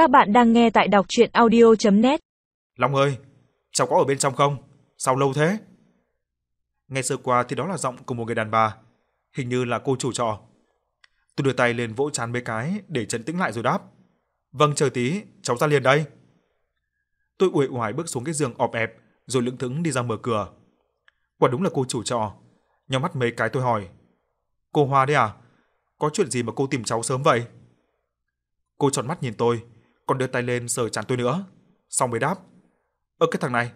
Các bạn đang nghe tại đọc chuyện audio.net Long ơi, cháu có ở bên trong không? Sao lâu thế? Nghe sơ qua thì đó là giọng của một người đàn bà, hình như là cô chủ trọ. Tôi đưa tay lên vỗ chán mấy cái để trấn tĩnh lại rồi đáp. Vâng chờ tí, cháu ra liền đây. Tôi uể oải bước xuống cái giường ọp ẹp rồi lững thững đi ra mở cửa. Quả đúng là cô chủ trọ. Nhắm mắt mấy cái tôi hỏi. Cô Hoa đấy à? Có chuyện gì mà cô tìm cháu sớm vậy? Cô tròn mắt nhìn tôi, còn đưa tay lên sờ chán tôi nữa. Xong mới đáp. Ơ cái thằng này,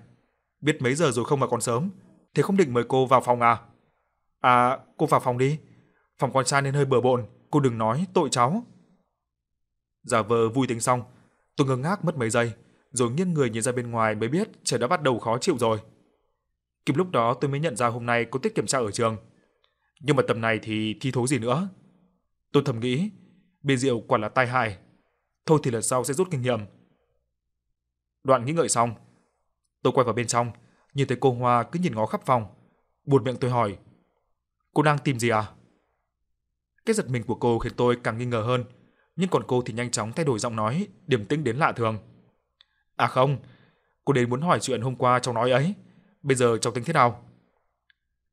biết mấy giờ rồi không mà còn sớm, thế không định mời cô vào phòng à? À, cô vào phòng đi. Phòng con trai nên hơi bừa bộn, cô đừng nói tội cháu. Giả vờ vui tính xong, tôi ngơ ngác mất mấy giây, rồi nghiêng người nhìn ra bên ngoài mới biết trời đã bắt đầu khó chịu rồi. Kịp lúc đó tôi mới nhận ra hôm nay có tiết kiểm tra ở trường. Nhưng mà tầm này thì thi thố gì nữa. Tôi thầm nghĩ, bia rượu quả là tai hại. Thôi thì lần sau sẽ rút kinh nghiệm. Đoạn nghĩ ngợi xong, tôi quay vào bên trong, nhìn thấy cô Hoa cứ nhìn ngó khắp phòng. Buột miệng tôi hỏi, cô đang tìm gì à? Cái giật mình của cô khiến tôi càng nghi ngờ hơn, nhưng còn cô thì nhanh chóng thay đổi giọng nói, điềm tĩnh đến lạ thường. À không, cô đến muốn hỏi chuyện hôm qua cháu nói ấy. Bây giờ cháu tính thế nào?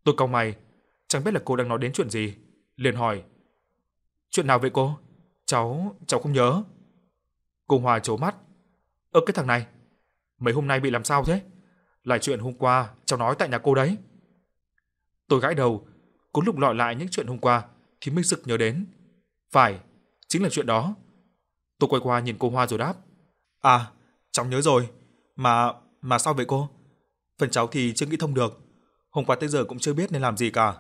Tôi cau mày, chẳng biết là cô đang nói đến chuyện gì, liền hỏi. Chuyện nào vậy cô? Cháu, cháu không nhớ. Cô Hòa trố mắt. Ơ cái thằng này, mấy hôm nay bị làm sao thế? Lại chuyện hôm qua cháu nói tại nhà cô đấy. Tôi gãi đầu, cố lục lọi lại những chuyện hôm qua thì mới sực nhớ đến. Phải, chính là chuyện đó. Tôi quay qua nhìn cô Hoa rồi đáp. À, cháu nhớ rồi. Mà, mà sao vậy cô? Phần cháu thì chưa nghĩ thông được. Hôm qua tới giờ cũng chưa biết nên làm gì cả.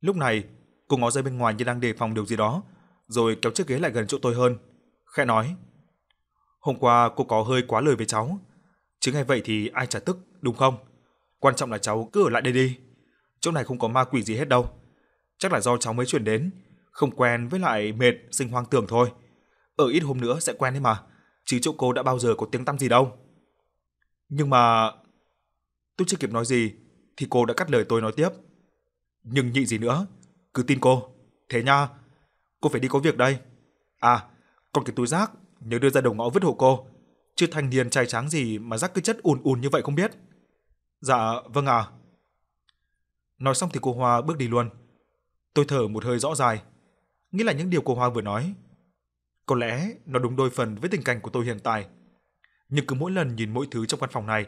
Lúc này, cô ngó ra bên ngoài như đang đề phòng điều gì đó, rồi kéo chiếc ghế lại gần chỗ tôi hơn. Khẽ nói. Hôm qua cô có hơi quá lời với cháu. Chứ ngay vậy thì ai trả tức, đúng không? Quan trọng là cháu cứ ở lại đây đi. Chỗ này không có ma quỷ gì hết đâu. Chắc là do cháu mới chuyển đến, không quen với lại mệt, sinh hoang tưởng thôi. Ở ít hôm nữa sẽ quen đấy mà. Chứ chỗ cô đã bao giờ có tiếng tăm gì đâu. Nhưng mà... Tôi chưa kịp nói gì, thì cô đã cắt lời tôi nói tiếp. Nhưng nhị gì nữa, cứ tin cô. Thế nha, cô phải đi có việc đây. À, còn cái túi rác, nhớ đưa ra đầu ngõ vứt hộ cô. Chứ thanh niên trai tráng gì mà rác cứ chất ùn ùn như vậy không biết. Dạ, vâng à. Nói xong thì cô Hoa bước đi luôn. Tôi thở một hơi rõ dài. Nghĩ là những điều cô Hoa vừa nói. Có lẽ nó đúng đôi phần với tình cảnh của tôi hiện tại. Nhưng cứ mỗi lần nhìn mỗi thứ trong căn phòng này,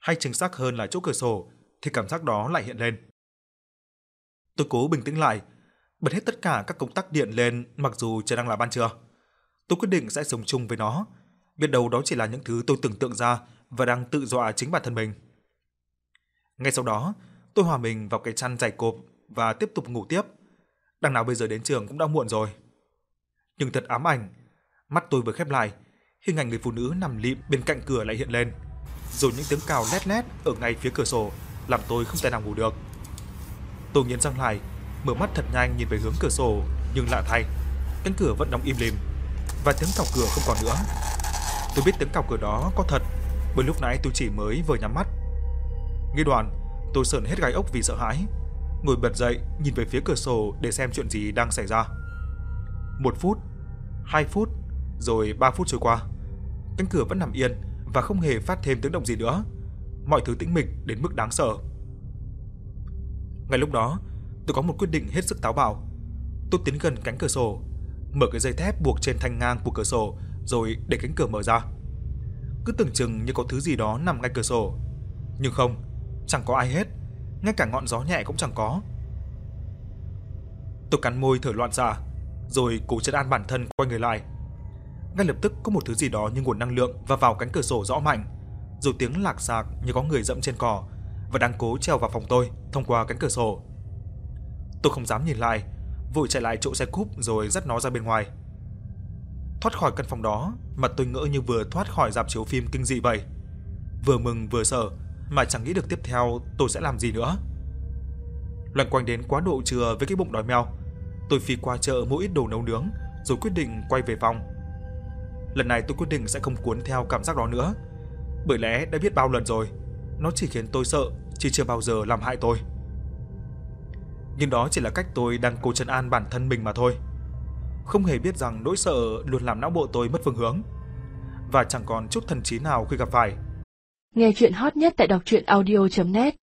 hay chính xác hơn là chỗ cửa sổ, thì cảm giác đó lại hiện lên. Tôi cố bình tĩnh lại, bật hết tất cả các công tắc điện lên mặc dù trời đang là ban trưa. Tôi quyết định sẽ sống chung với nó, biết đâu đó chỉ là những thứ tôi tưởng tượng ra và đang tự dọa chính bản thân mình. Ngay sau đó, tôi hòa mình vào cái chăn dày cộp và tiếp tục ngủ tiếp. Đằng nào bây giờ đến trường cũng đã muộn rồi. Nhưng thật ám ảnh, mắt tôi vừa khép lại, hình ảnh người phụ nữ nằm lịm bên cạnh cửa lại hiện lên. Rồi những tiếng cào lét lét ở ngay phía cửa sổ làm tôi không thể nào ngủ được. Tôi nghiến răng lại, mở mắt thật nhanh nhìn về hướng cửa sổ, nhưng lạ thay, cánh cửa vẫn đóng im lìm và tiếng cào cửa không còn nữa. Tôi biết tiếng cào cửa đó có thật, bởi lúc nãy tôi chỉ mới vừa nhắm mắt. nghi đoàn, tôi sờn hết gai ốc vì sợ hãi, ngồi bật dậy nhìn về phía cửa sổ để xem chuyện gì đang xảy ra. Một phút, hai phút, rồi ba phút trôi qua. Cánh cửa vẫn nằm yên và không hề phát thêm tiếng động gì nữa. Mọi thứ tĩnh mịch đến mức đáng sợ. Ngay lúc đó, tôi có một quyết định hết sức táo bạo. Tôi tiến gần cánh cửa sổ, mở cái dây thép buộc trên thanh ngang của cửa sổ rồi để cánh cửa mở ra. Cứ tưởng chừng như có thứ gì đó nằm ngay cửa sổ. Nhưng không, chẳng có ai hết, ngay cả ngọn gió nhẹ cũng chẳng có. Tôi cắn môi thở loạn xạ, rồi cố trấn an bản thân quay người lại. Ngay lập tức có một thứ gì đó như nguồn năng lượng và vào cánh cửa sổ rõ mạnh, rồi tiếng lạc sạc như có người dẫm trên cỏ và đang cố trèo vào phòng tôi thông qua cánh cửa sổ. Tôi không dám nhìn lại, vội chạy lại chỗ xe cúp rồi dắt nó ra bên ngoài. Thoát khỏi căn phòng đó, mặt tôi ngỡ như vừa thoát khỏi dạp chiếu phim kinh dị vậy. Vừa mừng vừa sợ, mà chẳng nghĩ được tiếp theo tôi sẽ làm gì nữa. Loanh quanh đến quá độ trưa với cái bụng đói meo, tôi phi qua chợ mua ít đồ nấu nướng rồi quyết định quay về phòng. Lần này tôi quyết định sẽ không cuốn theo cảm giác đó nữa, bởi lẽ đã biết bao lần rồi, nó chỉ khiến tôi sợ chứ chưa bao giờ làm hại tôi. Nhưng đó chỉ là cách tôi đang cố trấn an bản thân mình mà thôi. Không hề biết rằng nỗi sợ luôn làm não bộ tôi mất phương hướng. và chẳng còn chút thần trí nào khi gặp phải. Nghe chuyện hot nhất tại đọc truyện audio.net